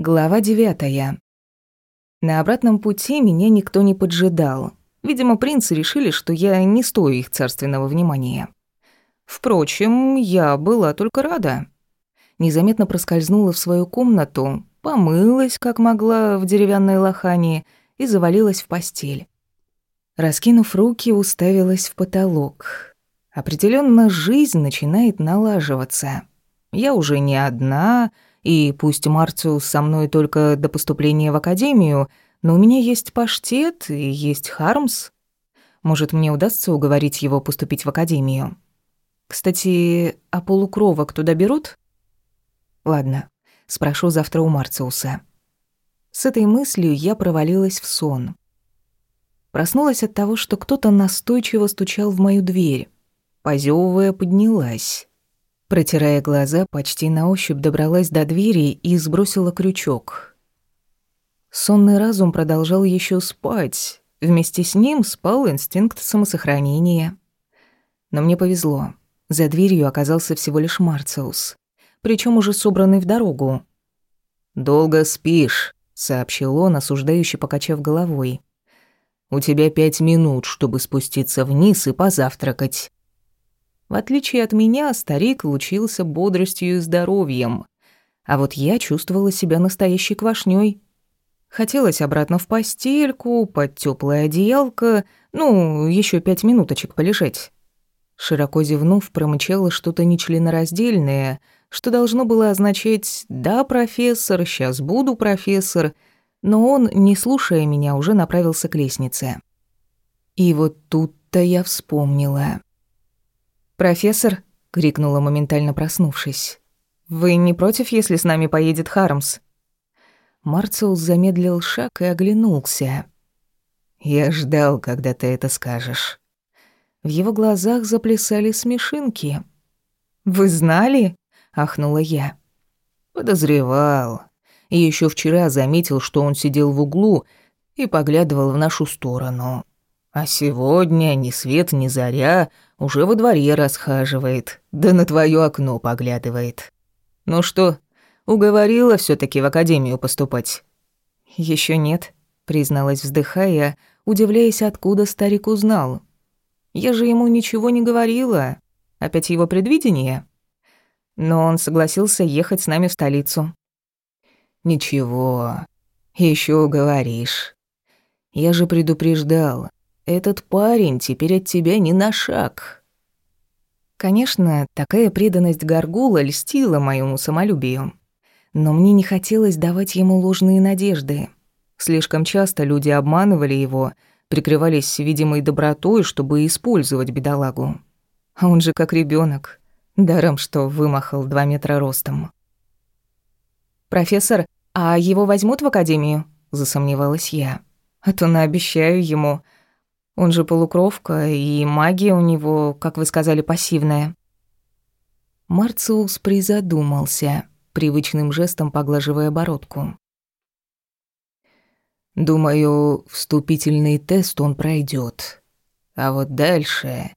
Глава девятая. На обратном пути меня никто не поджидал. Видимо, принцы решили, что я не стою их царственного внимания. Впрочем, я была только рада. Незаметно проскользнула в свою комнату, помылась, как могла, в деревянной лохане и завалилась в постель. Раскинув руки, уставилась в потолок. Определенно жизнь начинает налаживаться. Я уже не одна, и пусть Марциус со мной только до поступления в академию, но у меня есть паштет и есть Хармс. Может, мне удастся уговорить его поступить в академию. Кстати, а полукровок туда берут? Ладно, спрошу завтра у Марциуса. С этой мыслью я провалилась в сон. Проснулась от того, что кто-то настойчиво стучал в мою дверь. Позёвывая, поднялась. Протирая глаза, почти на ощупь добралась до двери и сбросила крючок. Сонный разум продолжал еще спать. Вместе с ним спал инстинкт самосохранения. Но мне повезло. За дверью оказался всего лишь Марциус. Причем уже собранный в дорогу. «Долго спишь», — сообщил он, осуждающе покачав головой. «У тебя пять минут, чтобы спуститься вниз и позавтракать. В отличие от меня, старик лучился бодростью и здоровьем. А вот я чувствовала себя настоящей квашнёй. Хотелось обратно в постельку, под тёплое одеялко, ну, ещё пять минуточек полежать. Широко зевнув, промычала что-то нечленораздельное, что должно было означать «да, профессор, сейчас буду, профессор», но он, не слушая меня, уже направился к лестнице. И вот тут-то я вспомнила. «Профессор!» — крикнула, моментально проснувшись. «Вы не против, если с нами поедет Хармс?» Марциус замедлил шаг и оглянулся. «Я ждал, когда ты это скажешь». В его глазах заплясали смешинки. «Вы знали?» — ахнула я. «Подозревал. И еще вчера заметил, что он сидел в углу и поглядывал в нашу сторону. А сегодня ни свет, ни заря уже во дворе расхаживает, да на твое окно поглядывает. Ну что, уговорила все таки в академию поступать?» Еще нет», — призналась, вздыхая, удивляясь, откуда старик узнал. «Я же ему ничего не говорила. Опять его предвидение?» Но он согласился ехать с нами в столицу. «Ничего, еще говоришь. Я же предупреждал, этот парень теперь от тебя не на шаг. Конечно, такая преданность Гаргула льстила моему самолюбию. Но мне не хотелось давать ему ложные надежды. Слишком часто люди обманывали его, прикрывались видимой добротой, чтобы использовать бедолагу. А он же как ребенок, даром что вымахал два метра ростом. «Профессор, а его возьмут в академию?» – засомневалась я. «А то наобещаю ему, он же полукровка, и магия у него, как вы сказали, пассивная». Марциус призадумался, привычным жестом поглаживая бородку. «Думаю, вступительный тест он пройдет. А вот дальше...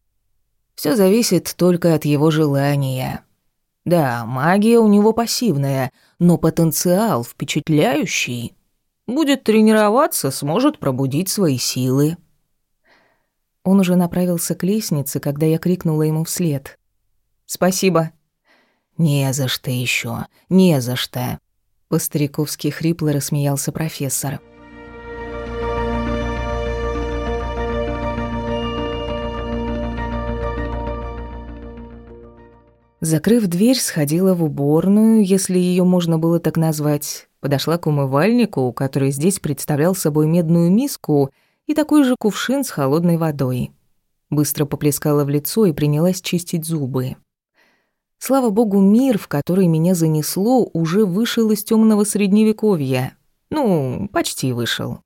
Все зависит только от его желания. Да, магия у него пассивная, но потенциал впечатляющий. Будет тренироваться, сможет пробудить свои силы». Он уже направился к лестнице, когда я крикнула ему вслед. «Спасибо». «Не за что еще, не за что», — по-стариковски хрипло рассмеялся профессор. Закрыв дверь, сходила в уборную, если ее можно было так назвать. Подошла к умывальнику, который здесь представлял собой медную миску — и такой же кувшин с холодной водой. Быстро поплескала в лицо и принялась чистить зубы. Слава богу, мир, в который меня занесло, уже вышел из темного средневековья. Ну, почти вышел.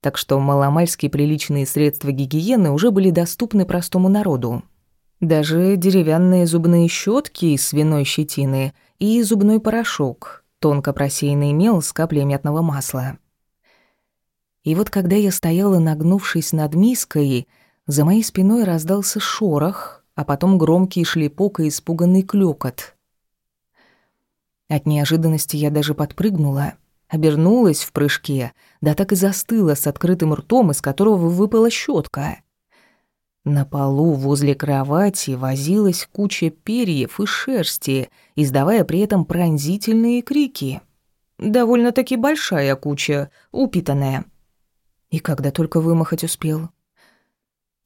Так что маломальски приличные средства гигиены уже были доступны простому народу. Даже деревянные зубные щетки из свиной щетины и зубной порошок, тонко просеянный мел с каплей мятного масла. И вот когда я стояла, нагнувшись над миской, за моей спиной раздался шорох, а потом громкий шлепок и испуганный клёкот. От неожиданности я даже подпрыгнула. обернулась в прыжке, да так и застыла с открытым ртом, из которого выпала щетка. На полу возле кровати возилась куча перьев и шерсти, издавая при этом пронзительные крики. Довольно-таки большая куча, упитанная. И когда только вымахать успел.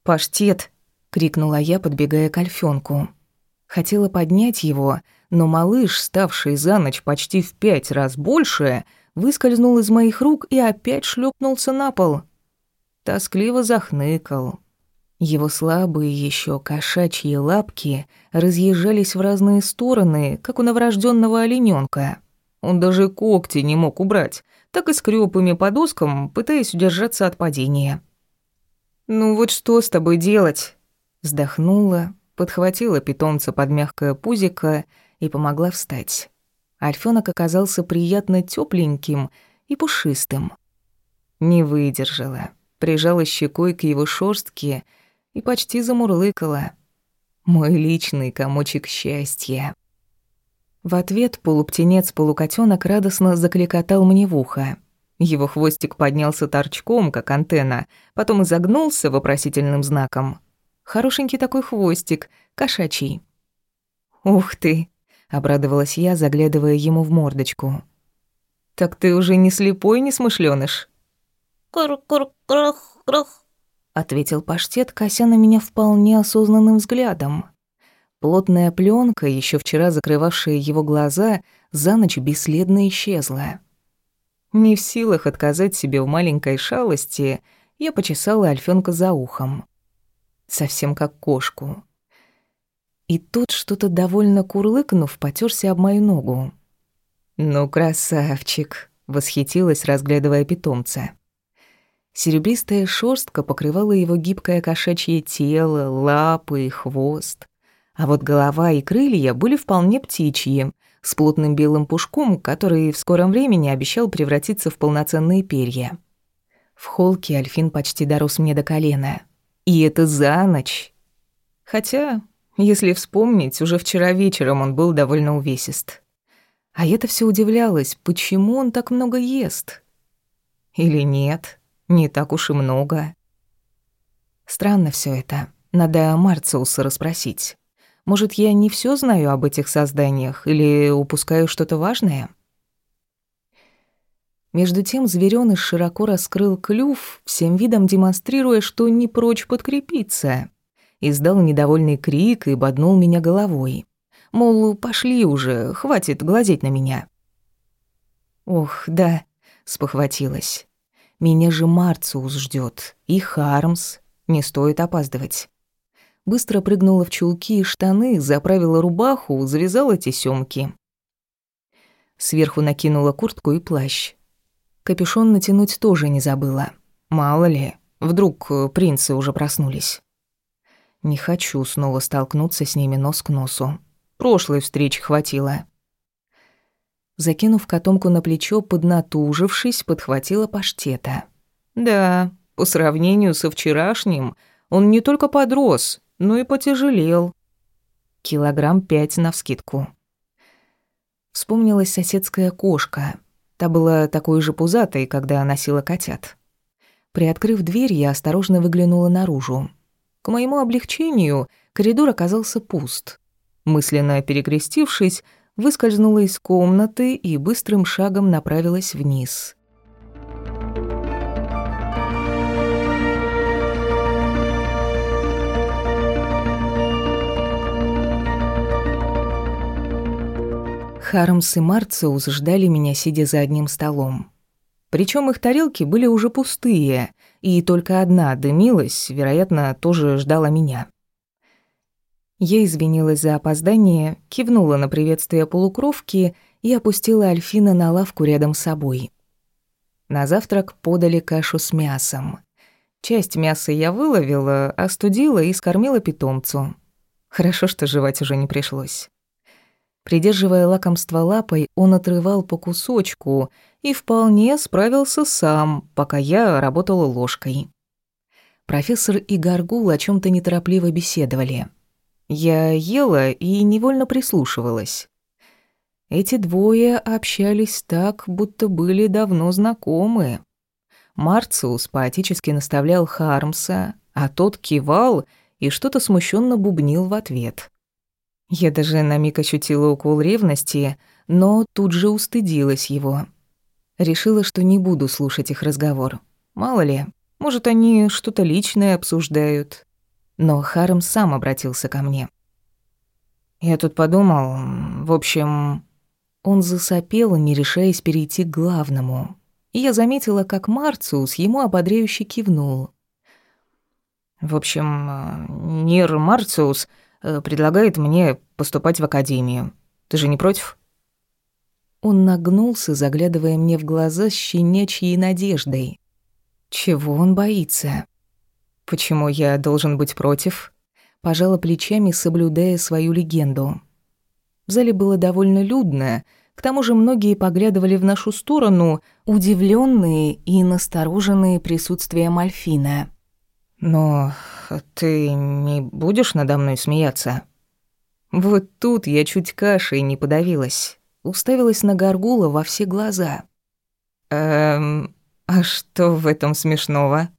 «Паштет!» — крикнула я, подбегая к Альфёнку. Хотела поднять его, но малыш, ставший за ночь почти в пять раз больше, выскользнул из моих рук и опять шлепнулся на пол. Тоскливо захныкал. Его слабые еще кошачьи лапки разъезжались в разные стороны, как у новорожденного олененка. Он даже когти не мог убрать, так и скрёб ими по доскам, пытаясь удержаться от падения. «Ну вот что с тобой делать?» Вздохнула, подхватила питомца под мягкое пузико и помогла встать. Альфёнок оказался приятно тёпленьким и пушистым. Не выдержала, прижала щекой к его шорстке и почти замурлыкала. Мой личный комочек счастья. В ответ полуптенец-полукотёнок радостно закликотал мне в ухо. Его хвостик поднялся торчком, как антенна, потом изогнулся вопросительным знаком. Хорошенький такой хвостик, кошачий. «Ух ты!» — обрадовалась я, заглядывая ему в мордочку. «Так ты уже не слепой, не смышлёныш?» «Кур-кур-крах-крах», — ответил паштет, кося на меня вполне осознанным взглядом. Плотная пленка, еще вчера закрывавшая его глаза, за ночь бесследно исчезла. Не в силах отказать себе в маленькой шалости, я почесала Альфёнка за ухом. Совсем как кошку. И тут что-то довольно курлыкнув, потёрся об мою ногу. «Ну, красавчик!» — восхитилась, разглядывая питомца. Серебристая шерстка покрывала его гибкое кошачье тело, лапы и хвост. А вот голова и крылья были вполне птичьи, с плотным белым пушком, который в скором времени обещал превратиться в полноценные перья. В холке Альфин почти дорос мне до колена. И это за ночь. Хотя, если вспомнить, уже вчера вечером он был довольно увесист. А я-то все удивлялась, почему он так много ест? Или нет, не так уж и много. Странно все это. Надо Марциуса расспросить. Может, я не все знаю об этих созданиях или упускаю что-то важное? Между тем зверёныш широко раскрыл клюв, всем видом демонстрируя, что не прочь подкрепиться. Издал недовольный крик и боднул меня головой. Мол, пошли уже, хватит глазеть на меня. Ох, да, спохватилась. Меня же Марциус ждёт и Хармс, не стоит опаздывать быстро прыгнула в чулки и штаны, заправила рубаху, завязала тесёмки. Сверху накинула куртку и плащ. Капюшон натянуть тоже не забыла. Мало ли, вдруг э, принцы уже проснулись. Не хочу снова столкнуться с ними нос к носу. Прошлой встречи хватило. Закинув котомку на плечо, поднатужившись, подхватила паштета. Да, по сравнению со вчерашним, он не только подрос, ну и потяжелел. Килограмм пять навскидку. Вспомнилась соседская кошка. Та была такой же пузатой, когда носила котят. Приоткрыв дверь, я осторожно выглянула наружу. К моему облегчению коридор оказался пуст. Мысленно перекрестившись, выскользнула из комнаты и быстрым шагом направилась вниз. Хармс и Марциус ждали меня, сидя за одним столом. Причем их тарелки были уже пустые, и только одна дымилась, вероятно, тоже ждала меня. Я извинилась за опоздание, кивнула на приветствие полукровки и опустила Альфина на лавку рядом с собой. На завтрак подали кашу с мясом. Часть мяса я выловила, остудила и скормила питомцу. Хорошо, что жевать уже не пришлось. Придерживая лакомство лапой, он отрывал по кусочку и вполне справился сам, пока я работала ложкой. Профессор и Гаргул о чем то неторопливо беседовали. Я ела и невольно прислушивалась. Эти двое общались так, будто были давно знакомы. Марциус поотечески наставлял Хармса, а тот кивал и что-то смущенно бубнил в ответ. Я даже на миг ощутила укол ревности, но тут же устыдилась его. Решила, что не буду слушать их разговор. Мало ли, может, они что-то личное обсуждают. Но Харм сам обратился ко мне. Я тут подумал, в общем... Он засопел, не решаясь перейти к главному. И я заметила, как Марциус ему ободряюще кивнул. В общем, Нир Марциус э, предлагает мне поступать в академию. Ты же не против? Он нагнулся, заглядывая мне в глаза с щенячьей надеждой. Чего он боится? Почему я должен быть против? Пожала плечами, соблюдая свою легенду. В зале было довольно людно, к тому же многие поглядывали в нашу сторону, удивленные и настороженные присутствием Альфина. «Но ты не будешь надо мной смеяться?» Вот тут я чуть кашей не подавилась уставилась на Гаргула во все глаза. «Эм, а что в этом смешного?»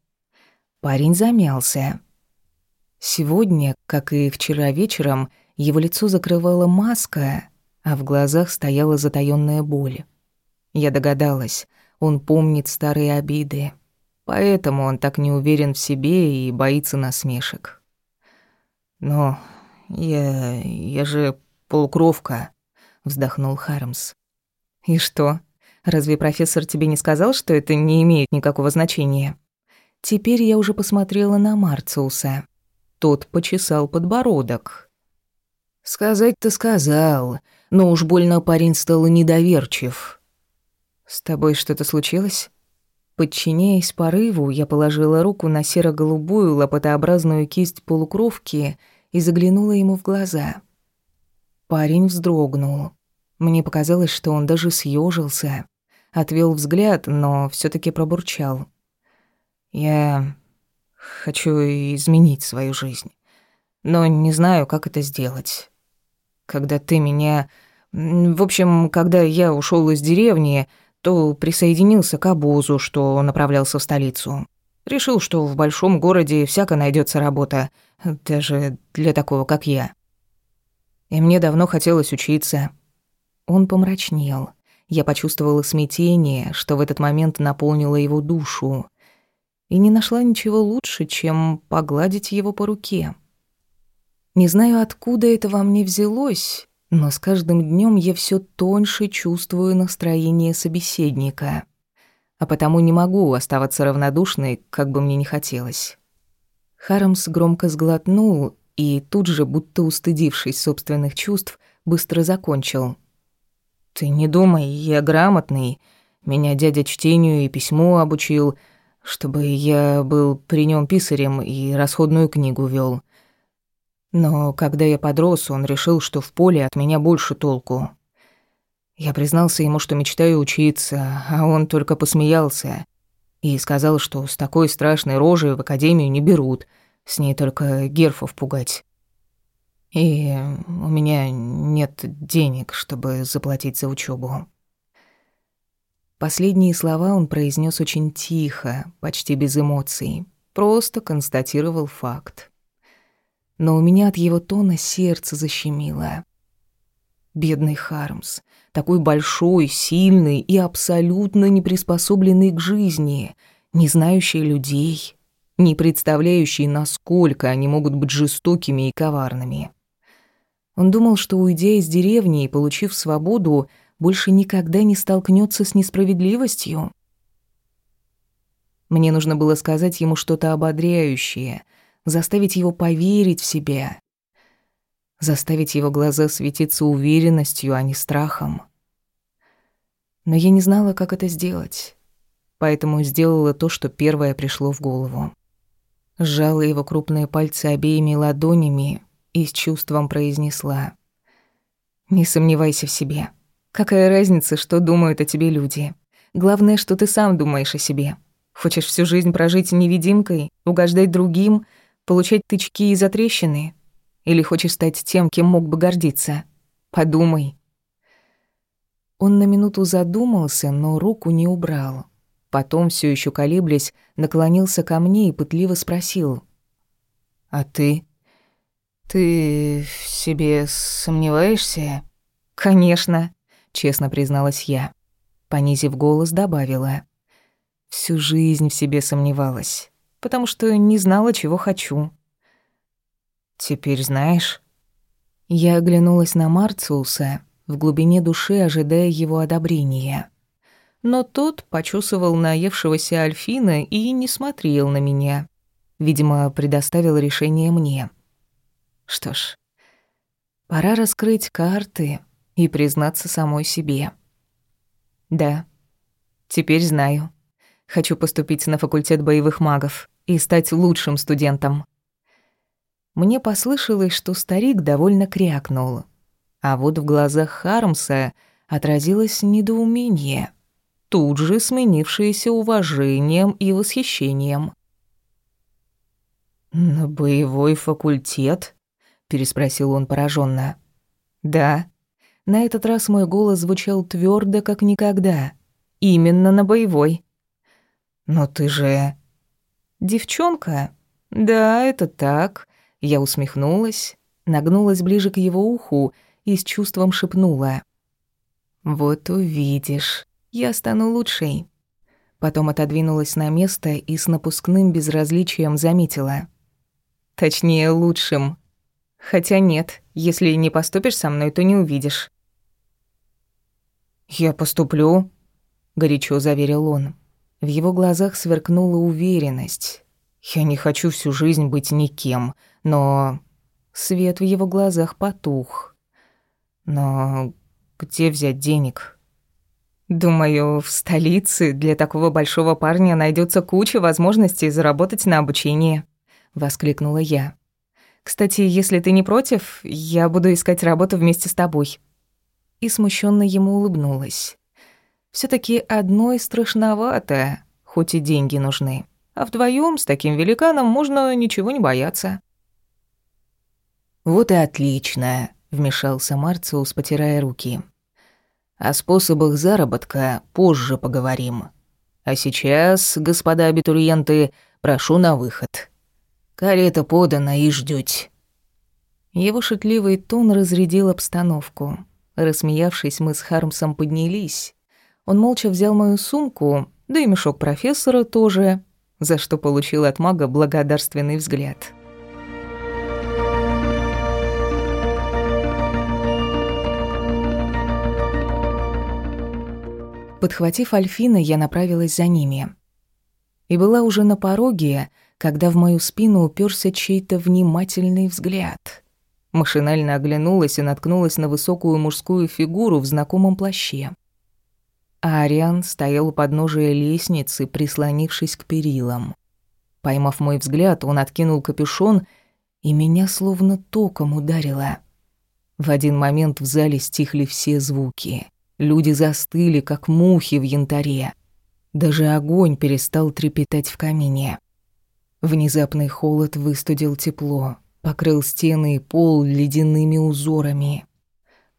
Парень замялся. Сегодня, как и вчера вечером, его лицо закрывала маска, а в глазах стояла затаённая боль. Я догадалась, он помнит старые обиды, поэтому он так не уверен в себе и боится насмешек. «Но я... я же полукровка», вздохнул Хармс. И что? Разве профессор тебе не сказал, что это не имеет никакого значения? Теперь я уже посмотрела на Марциуса. Тот почесал подбородок. Сказать-то сказал, но уж больно парень стал недоверчив. С тобой что-то случилось? Подчиняясь порыву, я положила руку на серо-голубую лопатообразную кисть полукровки и заглянула ему в глаза. Парень вздрогнул. Мне показалось, что он даже съежился, отвел взгляд, но все таки пробурчал. «Я хочу изменить свою жизнь, но не знаю, как это сделать. Когда ты меня... В общем, когда я ушел из деревни, то присоединился к обозу, что направлялся в столицу. Решил, что в большом городе всяко найдется работа, даже для такого, как я и мне давно хотелось учиться». Он помрачнел. Я почувствовала смятение, что в этот момент наполнило его душу, и не нашла ничего лучше, чем погладить его по руке. Не знаю, откуда это во мне взялось, но с каждым днем я все тоньше чувствую настроение собеседника, а потому не могу оставаться равнодушной, как бы мне ни хотелось. Харамс громко сглотнул и тут же, будто устыдившись собственных чувств, быстро закончил. «Ты не думай, я грамотный. Меня дядя чтению и письму обучил, чтобы я был при нем писарем и расходную книгу вел. Но когда я подрос, он решил, что в поле от меня больше толку. Я признался ему, что мечтаю учиться, а он только посмеялся и сказал, что с такой страшной рожей в академию не берут — с ней только герфов пугать. И у меня нет денег, чтобы заплатить за учебу. Последние слова он произнес очень тихо, почти без эмоций, просто констатировал факт. Но у меня от его тона сердце защемило. Бедный Хармс, такой большой, сильный и абсолютно не приспособленный к жизни, не знающий людей, не представляющий, насколько они могут быть жестокими и коварными. Он думал, что, уйдя из деревни и получив свободу, больше никогда не столкнется с несправедливостью. Мне нужно было сказать ему что-то ободряющее, заставить его поверить в себя, заставить его глаза светиться уверенностью, а не страхом. Но я не знала, как это сделать, поэтому сделала то, что первое пришло в голову сжала его крупные пальцы обеими ладонями и с чувством произнесла. «Не сомневайся в себе. Какая разница, что думают о тебе люди? Главное, что ты сам думаешь о себе. Хочешь всю жизнь прожить невидимкой, угождать другим, получать тычки и затрещины? Или хочешь стать тем, кем мог бы гордиться? Подумай». Он на минуту задумался, но руку не убрал. Потом, все еще колеблясь, наклонился ко мне и пытливо спросил. «А ты? Ты в себе сомневаешься?» «Конечно», — честно призналась я. Понизив голос, добавила. «Всю жизнь в себе сомневалась, потому что не знала, чего хочу». «Теперь знаешь?» Я оглянулась на Марциуса, в глубине души ожидая его одобрения. Но тот почувствовал наевшегося Альфина и не смотрел на меня. Видимо, предоставил решение мне. Что ж, пора раскрыть карты и признаться самой себе. Да, теперь знаю. Хочу поступить на факультет боевых магов и стать лучшим студентом. Мне послышалось, что старик довольно крякнул. А вот в глазах Хармса отразилось недоумение, тут же сменившееся уважением и восхищением. «На боевой факультет?» — переспросил он пораженно. «Да». На этот раз мой голос звучал твердо, как никогда. «Именно на боевой». «Но ты же...» «Девчонка?» «Да, это так. Я усмехнулась, нагнулась ближе к его уху и с чувством шепнула. «Вот увидишь, я стану лучшей». Потом отодвинулась на место и с напускным безразличием заметила. «Точнее, лучшим. Хотя нет, если не поступишь со мной, то не увидишь». «Я поступлю», — горячо заверил он. В его глазах сверкнула уверенность. Я не хочу всю жизнь быть никем, но... Свет в его глазах потух. Но где взять денег? Думаю, в столице для такого большого парня найдется куча возможностей заработать на обучении, воскликнула я. Кстати, если ты не против, я буду искать работу вместе с тобой. И смущенно ему улыбнулась. все таки одной страшновато, хоть и деньги нужны а вдвоем с таким великаном можно ничего не бояться». «Вот и отлично», — вмешался Марциус, потирая руки. «О способах заработка позже поговорим. А сейчас, господа абитуриенты, прошу на выход. Карета подана и ждёте». Его шутливый тон разрядил обстановку. Рассмеявшись, мы с Хармсом поднялись. Он молча взял мою сумку, да и мешок профессора тоже, за что получил от мага благодарственный взгляд. Подхватив Альфина, я направилась за ними. И была уже на пороге, когда в мою спину уперся чей-то внимательный взгляд. Машинально оглянулась и наткнулась на высокую мужскую фигуру в знакомом плаще Ариан стоял у подножия лестницы, прислонившись к перилам. Поймав мой взгляд, он откинул капюшон, и меня словно током ударило. В один момент в зале стихли все звуки. Люди застыли, как мухи в янтаре. Даже огонь перестал трепетать в камине. Внезапный холод выстудил тепло, покрыл стены и пол ледяными узорами.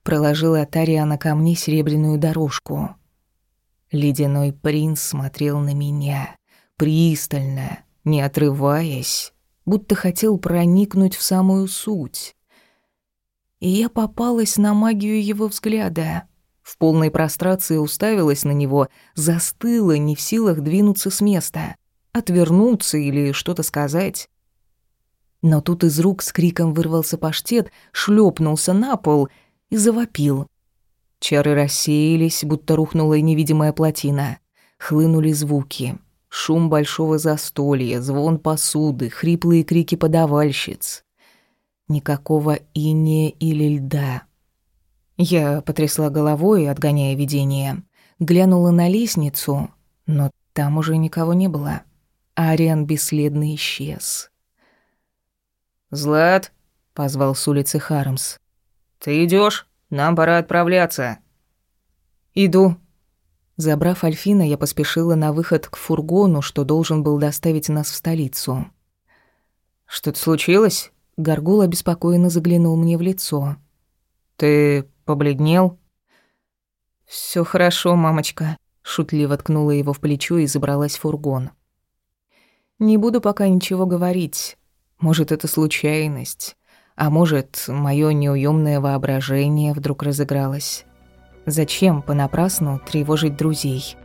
Проложил от Ариана ко мне серебряную дорожку — Ледяной принц смотрел на меня, пристально, не отрываясь, будто хотел проникнуть в самую суть. И я попалась на магию его взгляда. В полной прострации уставилась на него, застыла, не в силах двинуться с места, отвернуться или что-то сказать. Но тут из рук с криком вырвался паштет, шлепнулся на пол и завопил. Чары рассеялись, будто рухнула невидимая плотина. Хлынули звуки. Шум большого застолья, звон посуды, хриплые крики подавальщиц. Никакого иния или льда. Я потрясла головой, отгоняя видение. Глянула на лестницу, но там уже никого не было. Ариан бесследно исчез. «Злат», — позвал с улицы Хармс. «Ты идешь? Нам пора отправляться». «Иду». Забрав Альфина, я поспешила на выход к фургону, что должен был доставить нас в столицу. «Что-то случилось?» Горгул обеспокоенно заглянул мне в лицо. «Ты побледнел?» Все хорошо, мамочка», — шутливо ткнула его в плечо и забралась в фургон. «Не буду пока ничего говорить. Может, это случайность, а может, мое неуемное воображение вдруг разыгралось. Зачем понапрасну тревожить друзей?»